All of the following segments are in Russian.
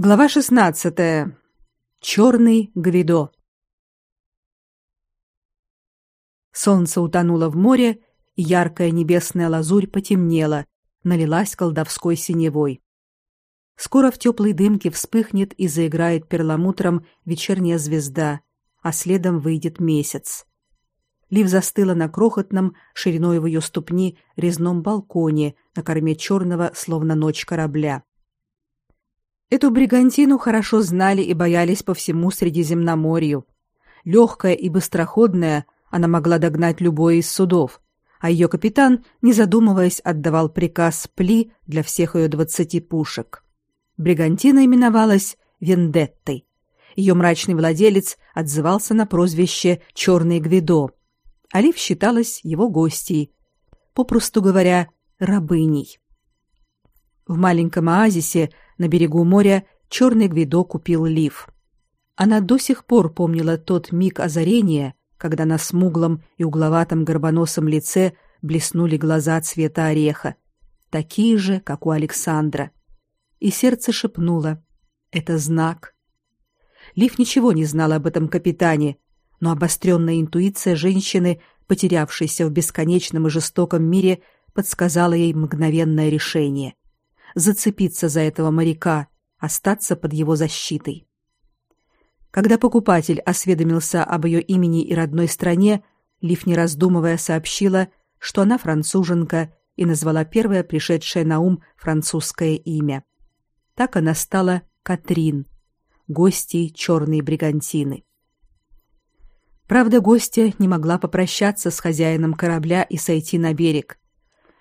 Глава 16. Черный Гвидо. Солнце утонуло в море, и яркая небесная лазурь потемнела, налилась колдовской синевой. Скоро в теплой дымке вспыхнет и заиграет перламутром вечерняя звезда, а следом выйдет месяц. Лив застыла на крохотном, шириной в ее ступни, резном балконе на корме черного, словно ночь корабля. Эту бригантину хорошо знали и боялись по всему Средиземноморью. Легкая и быстроходная, она могла догнать любой из судов, а ее капитан, не задумываясь, отдавал приказ пли для всех ее двадцати пушек. Бригантина именовалась Вендеттой. Ее мрачный владелец отзывался на прозвище «Черный Гвидо». Алиф считалась его гостьей, попросту говоря, рабыней. В маленьком оазисе на берегу моря черный Гвидо купил Лив. Она до сих пор помнила тот миг озарения, когда на смуглом и угловатом горбоносом лице блеснули глаза цвета ореха, такие же, как у Александра. И сердце шепнуло: "Это знак". Лив ничего не знала об этом капитане, но обостренная интуиция женщины, потерявшейся в бесконечном и жестоком мире, подсказала ей мгновенное решение зацепиться за этого моряка, остаться под его защитой. Когда покупатель осведомился об ее имени и родной стране, Лив, не раздумывая, сообщила, что она француженка и назвала первое пришедшее на ум французское имя. Так она стала Катрин, гостьей черной бригантины. Правда, гостья не могла попрощаться с хозяином корабля и сойти на берег.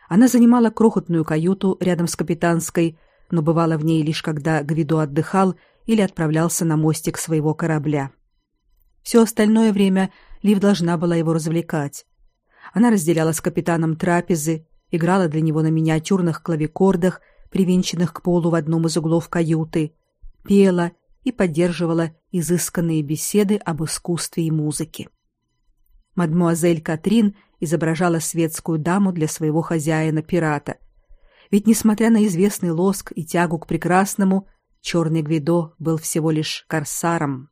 Она занимала крохотную каюту рядом с капитанской, но бывала в ней лишь когда Гвидо отдыхал или отправлялся на мостик своего корабля. Все остальное время Лив должна была его развлекать. Она разделяла с капитаном трапезы, играла для него на миниатюрных клавикордах, привинченных к полу в одном из углов каюты, пела и поддерживала изысканные беседы об искусстве и музыке. Мадмуазель Катрин изображала светскую даму для своего хозяина-пирата. Ведь несмотря на известный лоск и тягу к прекрасному, черный Гвидо был всего лишь корсаром.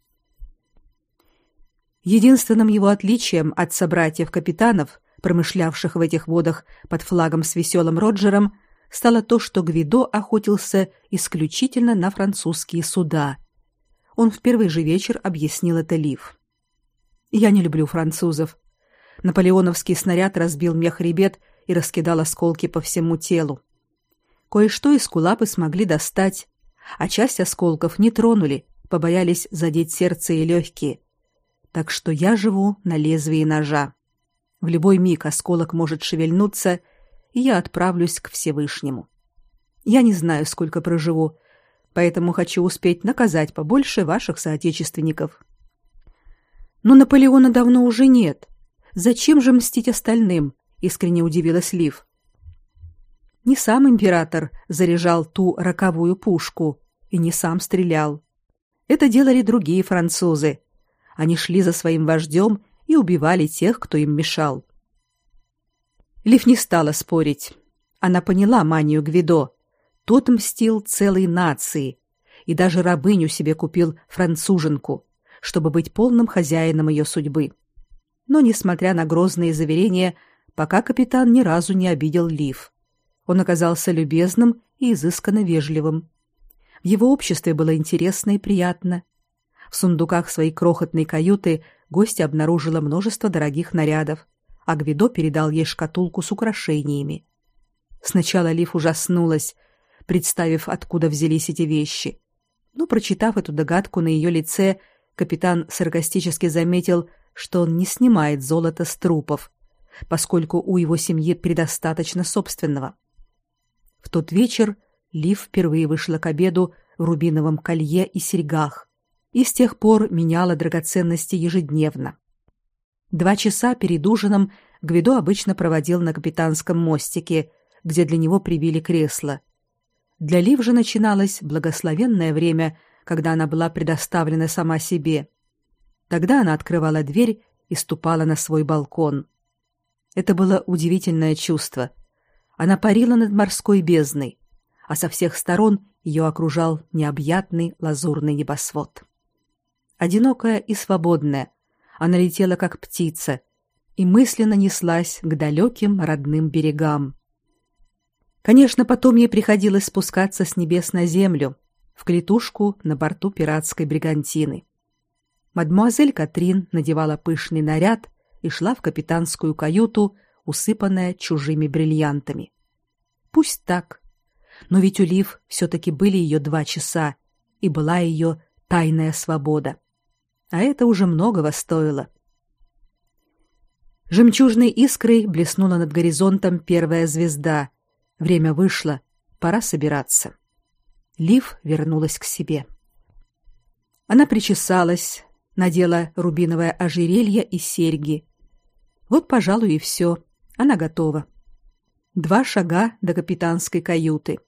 Единственным его отличием от собратьев-капитанов, промышлявших в этих водах под флагом с веселым Роджером, стало то, что Гвидо охотился исключительно на французские суда. Он в первый же вечер объяснил это Лив. «Я не люблю французов. Наполеоновский снаряд разбил мне хребет и раскидал осколки по всему телу. Кое-что из кулапы смогли достать, а часть осколков не тронули, побоялись задеть сердце и легкие. Так что я живу на лезвии ножа. В любой миг осколок может шевельнуться, и я отправлюсь к Всевышнему. Я не знаю, сколько проживу, поэтому хочу успеть наказать побольше ваших соотечественников. Но Наполеона давно уже нет. Зачем же мстить остальным? искренне удивилась Лив. Не сам император заряжал ту роковую пушку и не сам стрелял. Это делали другие французы. Они шли за своим вождем и убивали тех, кто им мешал. Лив не стала спорить. Она поняла манию Гвидо. Тот мстил целой нации и даже рабыню себе купил француженку, чтобы быть полным хозяином ее судьбы но, несмотря на грозные заверения, пока капитан ни разу не обидел Лив. Он оказался любезным и изысканно вежливым. В его обществе было интересно и приятно. В сундуках своей крохотной каюты гостья обнаружила множество дорогих нарядов, а Гвидо передал ей шкатулку с украшениями. Сначала Лив ужаснулась, представив, откуда взялись эти вещи. Но, прочитав эту догадку на ее лице, капитан саркастически заметил, что он не снимает золото с трупов, поскольку у его семьи предостаточно собственного. В тот вечер Лив впервые вышла к обеду в рубиновом колье и серьгах и с тех пор меняла драгоценности ежедневно. Два часа перед ужином Гвидо обычно проводил на капитанском мостике, где для него прибили кресло. Для Лив же начиналось благословенное время, когда она была предоставлена сама себе. Тогда она открывала дверь и ступала на свой балкон. Это было удивительное чувство. Она парила над морской бездной. а со всех сторон ее окружал необъятный лазурный небосвод. Одинокая и свободная, она летела как птица и мысленно неслась к далеким родным берегам. Конечно, потом ей приходилось спускаться с небес на землю, в клетушку на борту пиратской бригантины. Мадмуазель Катрин надевала пышный наряд и шла в капитанскую каюту, усыпанная чужими бриллиантами. Пусть так, но ведь у Лив все-таки были ее два часа, и была ее тайная свобода. А это уже многого стоило. Жемчужной искрой блеснула над горизонтом первая звезда. Время вышло, пора собираться. Лив вернулась к себе. Она причесалась, надела рубиновое ожерелье и серьги. Вот, пожалуй, и все. Она готова. Два шага до капитанской каюты.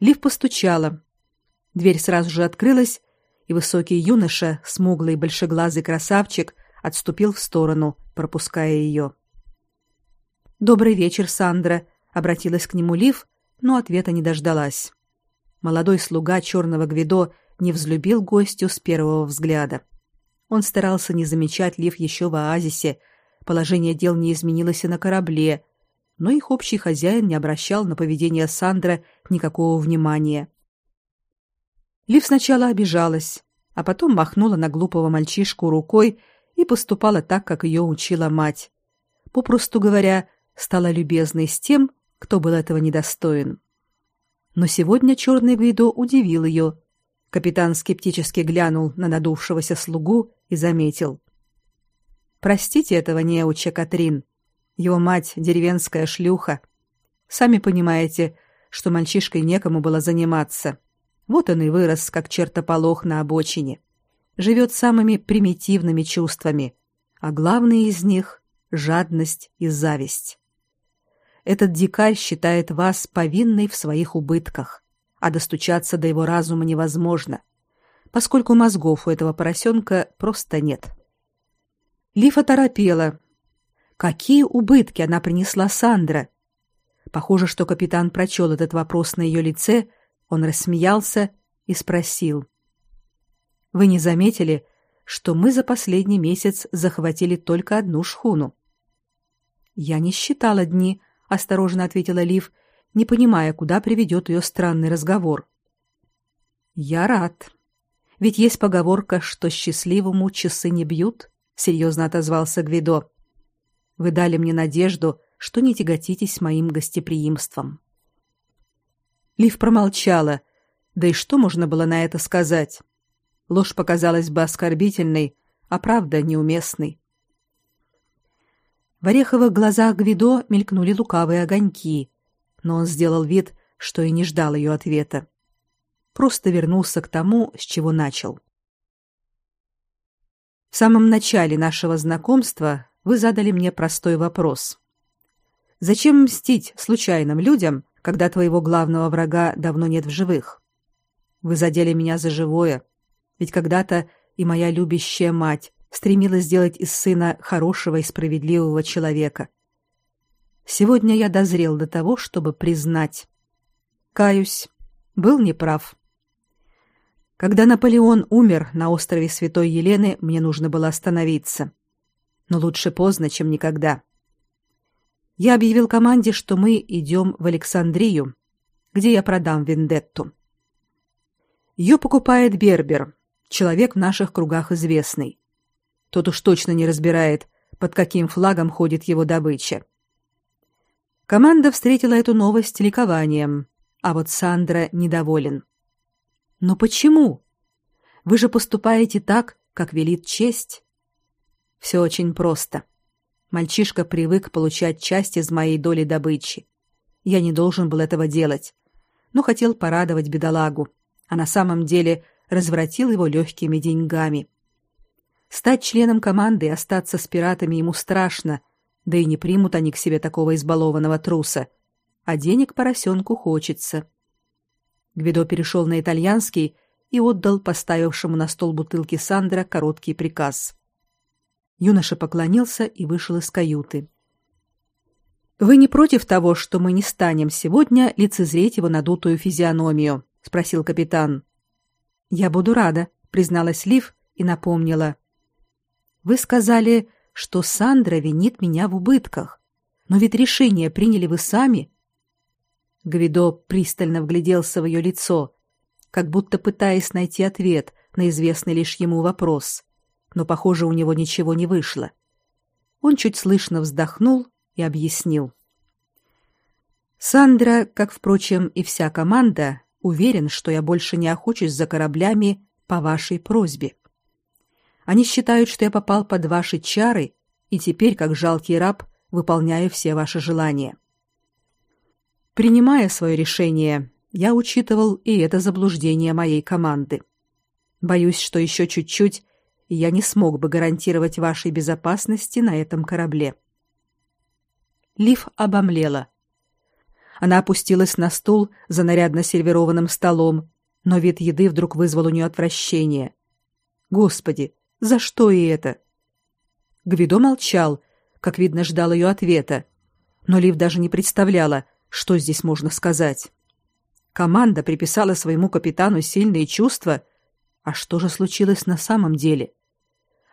Лив постучала. Дверь сразу же открылась, и высокий юноша, смуглый большеглазый красавчик, отступил в сторону, пропуская ее. «Добрый вечер, Сандра», — обратилась к нему Лив, но ответа не дождалась. Молодой слуга черного Гвидо не взлюбил гостю с первого взгляда. Он старался не замечать Лив еще в оазисе, положение дел не изменилось и на корабле, но их общий хозяин не обращал на поведение Сандра никакого внимания. Лив сначала обижалась, а потом махнула на глупого мальчишку рукой и поступала так, как ее учила мать. Попросту говоря, стала любезной с тем, кто был этого недостоин. Но сегодня черный Гвидо удивил ее. Капитан скептически глянул на надувшегося слугу и заметил. «Простите этого неуча, Катрин. Его мать — деревенская шлюха. Сами понимаете, что мальчишкой некому было заниматься. Вот он и вырос, как чертополох на обочине. Живет самыми примитивными чувствами, а главные из них — жадность и зависть. Этот дикарь считает вас повинной в своих убытках, а достучаться до его разума невозможно, поскольку мозгов у этого поросенка просто нет. Лифа торопела. Какие убытки она принесла Сандра? Похоже, что капитан прочел этот вопрос на ее лице он рассмеялся и спросил: Вы не заметили, что мы за последний месяц захватили только одну шхуну? Я не считала дни, осторожно ответила Лив, не понимая, куда приведет ее странный разговор. Я рад. Ведь есть поговорка, что счастливому часы не бьют, серьезно отозвался Гвидо. Вы дали мне надежду, что не тяготитесь моим гостеприимством. Лив промолчала. Да и что можно было на это сказать? Ложь показалась бы оскорбительной, а правда неуместной. В ореховых глазах Гвидо мелькнули лукавые огоньки, но он сделал вид, что и не ждал ее ответа. Просто вернулся к тому, с чего начал. В самом начале нашего знакомства вы задали мне простой вопрос. Зачем мстить случайным людям, когда твоего главного врага давно нет в живых. Вы задели меня за живое, ведь когда-то и моя любящая мать стремилась сделать из сына хорошего и справедливого человека. Сегодня я дозрел до того, чтобы признать. Каюсь, был неправ. Когда Наполеон умер на острове Святой Елены, мне нужно было остановиться. Но лучше поздно, чем никогда. Я объявил команде, что мы идем в Александрию, где я продам вендетту. Ее покупает Бербер, человек в наших кругах известный. Тот уж точно не разбирает, под каким флагом ходит его добыча. Команда встретила эту новость ликованием, а вот Сандра недоволен. Но почему? Вы же поступаете так, как велит честь. Все очень просто. Мальчишка привык получать часть из моей доли добычи. Я не должен был этого делать, но хотел порадовать бедолагу, а на самом деле развратил его легкими деньгами. Стать членом команды и остаться с пиратами ему страшно, да и не примут они к себе такого избалованного труса. А денег поросенку хочется. Гвидо перешел на итальянский и отдал поставившему на стол бутылки Сандра короткий приказ. Юноша поклонился и вышел из каюты. Вы не против того, что мы не станем сегодня лицезреть его надутую физиономию, спросил капитан. Я буду рада, призналась Лив и напомнила. Вы сказали, что Сандра винит меня в убытках. Но ведь решение приняли вы сами. Гвидо пристально вгляделся в ее лицо, как будто пытаясь найти ответ на известный лишь ему вопрос. Но, похоже, у него ничего не вышло. Он чуть слышно вздохнул и объяснил. Сандра, как, впрочем, и вся команда, уверен, что я больше не охочусь за кораблями по вашей просьбе. Они считают, что я попал под ваши чары и теперь, как жалкий раб, выполняю все ваши желания. Принимая свое решение, я учитывал и это заблуждение моей команды. Боюсь, что еще чуть-чуть, и я не смог бы гарантировать вашей безопасности на этом корабле. Лив обомлела. Она опустилась на стул за нарядно сервированным столом, но вид еды вдруг вызвал у нее отвращение. Господи, за что и это? Гвидо молчал, как видно, ждал ее ответа. Но Лив даже не представляла, что здесь можно сказать. Команда приписала своему капитану сильные чувства, а что же случилось на самом деле?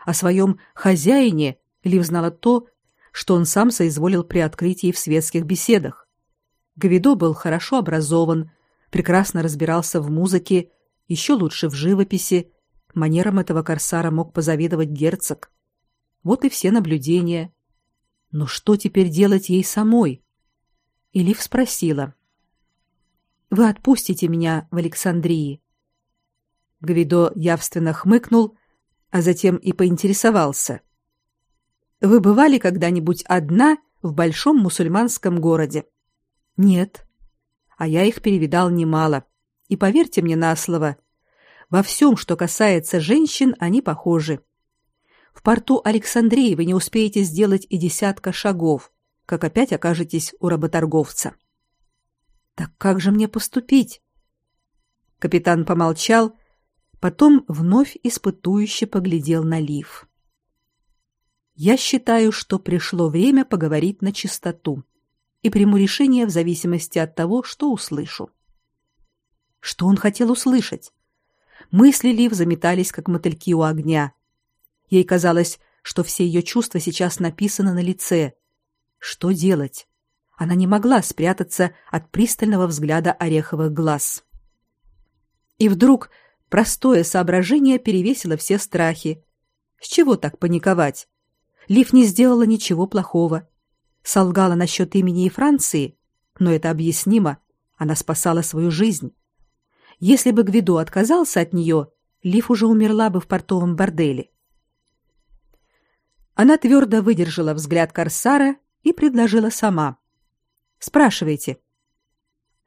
О своем хозяине Лив знала то, что он сам соизволил при открытии в светских беседах. Гвидо был хорошо образован, прекрасно разбирался в музыке, еще лучше в живописи. Манерам этого корсара мог позавидовать герцог. Вот и все наблюдения. Но что теперь делать ей самой? И Лив спросила: "Вы отпустите меня в Александрии?" Гвидо явственно хмыкнул, а затем и поинтересовался: "Вы бывали когда-нибудь одна в большом мусульманском городе?" "Нет. А я их перевидал немало. И поверьте мне на слово, во всем, что касается женщин, они похожи. В порту Александрии вы не успеете сделать и десятка шагов, как опять окажетесь у работорговца. Так как же мне поступить? Капитан помолчал, потом вновь испытующе поглядел на Лив. Я считаю, что пришло время поговорить на чистоту и приму решение в зависимости от того, что услышу. Что он хотел услышать? Мысли Лив заметались, как мотыльки у огня. Ей казалось, что все ее чувства сейчас написаны на лице. Что делать? Она не могла спрятаться от пристального взгляда ореховых глаз. И вдруг простое соображение перевесило все страхи. С чего так паниковать? Лив не сделала ничего плохого. Солгала насчет имени и Франции, но это объяснимо. Она спасала свою жизнь. Если бы Гвидо отказался от нее, Лив уже умерла бы в портовом борделе. Она твердо выдержала взгляд корсара и предложила сама. Спрашивайте.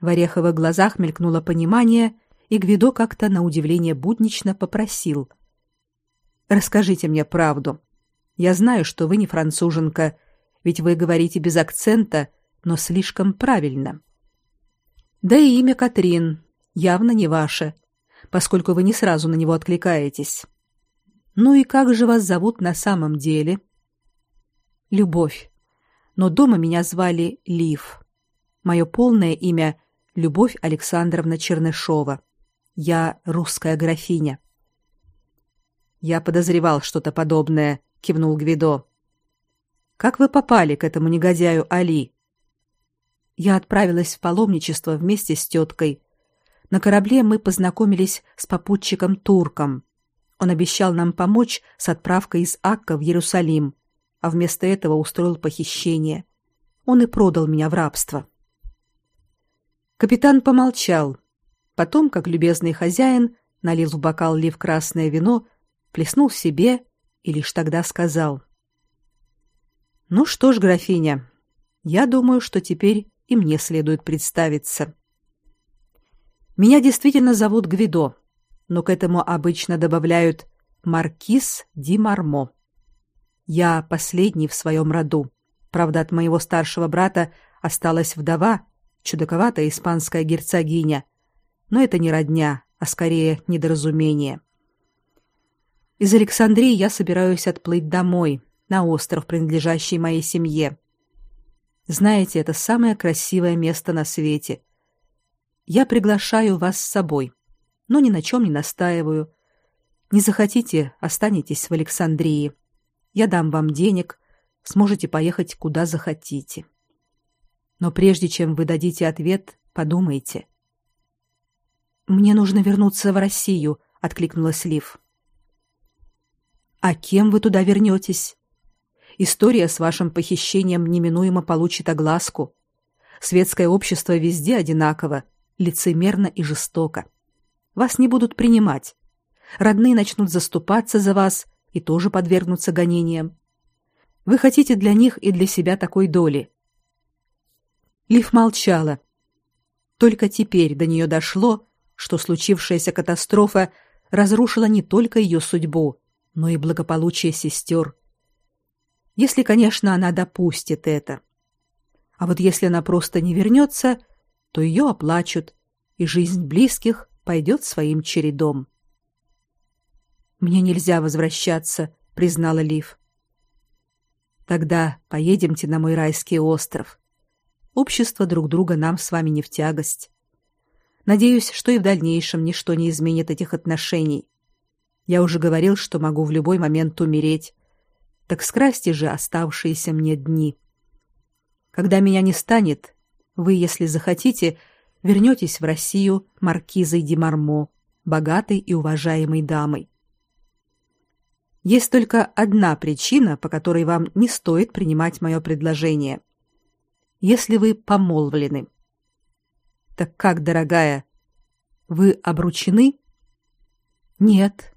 В ореховых глазах мелькнуло понимание, и Гвидо как-то на удивление буднично попросил: "Расскажите мне правду. Я знаю, что вы не француженка, ведь вы говорите без акцента, но слишком правильно. Да и имя Катрин явно не ваше, поскольку вы не сразу на него откликаетесь. Ну и как же вас зовут на самом деле? Любовь. Но дома меня звали Лив. Мое полное имя Любовь Александровна Чернышова. Я русская графиня. Я подозревал что-то подобное, кивнул Гвидо. Как вы попали к этому негодяю Али? Я отправилась в паломничество вместе с теткой. На корабле мы познакомились с попутчиком турком. Он обещал нам помочь с отправкой из Акка в Иерусалим, а вместо этого устроил похищение. Он и продал меня в рабство. Капитан помолчал. Потом, как любезный хозяин, налил в бокал лив красное вино, плеснул себе и лишь тогда сказал: "Ну что ж, графиня, я думаю, что теперь и мне следует представиться. Меня действительно зовут Гвидо, но к этому обычно добавляют маркиз Ди Мармо. Я последний в своем роду. Правда, от моего старшего брата осталась вдова, чудаковатая испанская герцогиня. Но это не родня, а скорее недоразумение. Из Александрии я собираюсь отплыть домой, на остров, принадлежащий моей семье. Знаете, это самое красивое место на свете. Я приглашаю вас с собой, но ни на чем не настаиваю. Не захотите, останетесь в Александрии. Я дам вам денег, сможете поехать куда захотите. Но прежде чем вы дадите ответ, подумайте. Мне нужно вернуться в Россию, откликнулась Лив. А кем вы туда вернетесь? История с вашим похищением неминуемо получит огласку. Светское общество везде одинаково, лицемерно и жестоко. Вас не будут принимать. Родные начнут заступаться за вас и тоже подвергнутся гонениям. Вы хотите для них и для себя такой доли. Лив молчала. Только теперь до нее дошло, что случившаяся катастрофа разрушила не только ее судьбу, но и благополучие сестер. Если, конечно, она допустит это. А вот если она просто не вернется, то ее оплачут, и жизнь близких пойдет своим чередом. Мне нельзя возвращаться, признала Лив. Тогда поедемте на мой райский остров. Общество друг друга нам с вами не в тягость. Надеюсь, что и в дальнейшем ничто не изменит этих отношений. Я уже говорил, что могу в любой момент умереть. Так скрасьте же оставшиеся мне дни. Когда меня не станет, вы, если захотите, вернетесь в Россию маркизой Демармо, богатой и уважаемой дамой. Есть только одна причина, по которой вам не стоит принимать мое предложение. Если вы помолвлены. Так как, дорогая, вы обручены? Нет,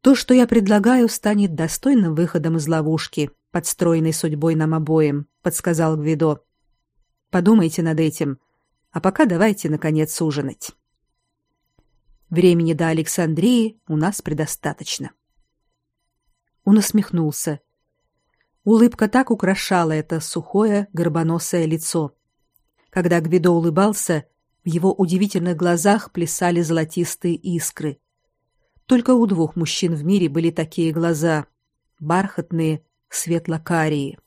то, что я предлагаю, станет достойным выходом из ловушки, подстроенной судьбой нам обоим, подсказал Гвидо. Подумайте над этим, а пока давайте наконец ужинать. Времени до Александрии у нас предостаточно. Он усмехнулся. Улыбка так украшала это сухое, горбоносое лицо. Когда Гвидо улыбался, в его удивительных глазах плясали золотистые искры. Только у двух мужчин в мире были такие глаза, бархатные, светло-карие.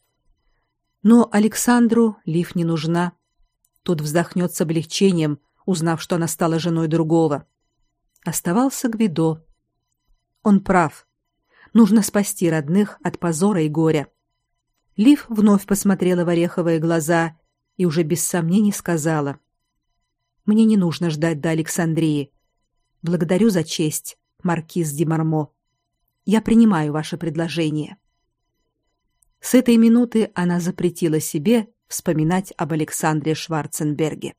Но Александру Лив не нужна. Тот вздохнет с облегчением, узнав, что она стала женой другого. Оставался Гвидо. Он прав. Нужно спасти родных от позора и горя. Лив вновь посмотрела в ореховые глаза и уже без сомнений сказала: "Мне не нужно ждать до Александрии. Благодарю за честь маркиз де Мармо. Я принимаю ваше предложение. С этой минуты она запретила себе вспоминать об Александре Шварценберге.